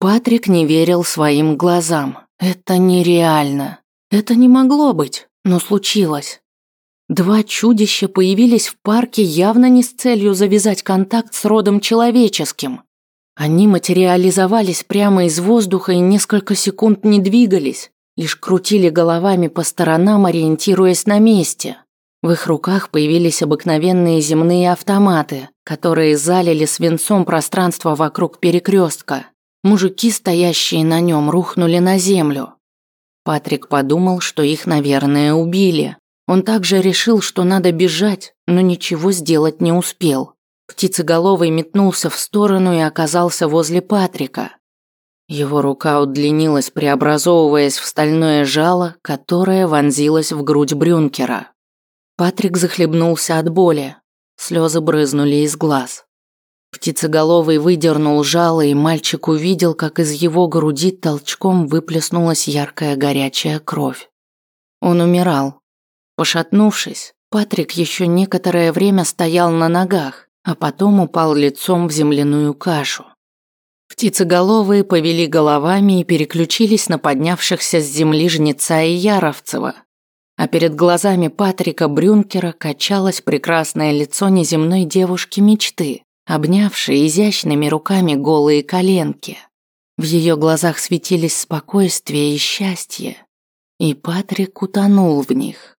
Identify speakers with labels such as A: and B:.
A: Патрик не верил своим глазам. Это нереально. Это не могло быть, но случилось. Два чудища появились в парке явно не с целью завязать контакт с родом человеческим. Они материализовались прямо из воздуха и несколько секунд не двигались, лишь крутили головами по сторонам, ориентируясь на месте. В их руках появились обыкновенные земные автоматы, которые залили свинцом пространство вокруг перекрестка. Мужики, стоящие на нем, рухнули на землю. Патрик подумал, что их, наверное, убили. Он также решил, что надо бежать, но ничего сделать не успел. Птицеголовый метнулся в сторону и оказался возле Патрика. Его рука удлинилась, преобразовываясь в стальное жало, которое вонзилось в грудь Брюнкера. Патрик захлебнулся от боли. Слезы брызнули из глаз. Птицеголовый выдернул жало, и мальчик увидел, как из его груди толчком выплеснулась яркая горячая кровь. Он умирал. Пошатнувшись, Патрик еще некоторое время стоял на ногах, а потом упал лицом в земляную кашу. Птицеголовые повели головами и переключились на поднявшихся с земли жнеца и Яровцева. А перед глазами Патрика Брюнкера качалось прекрасное лицо неземной девушки мечты, обнявшей изящными руками голые коленки. В ее глазах светились спокойствие и счастье, и Патрик утонул в них.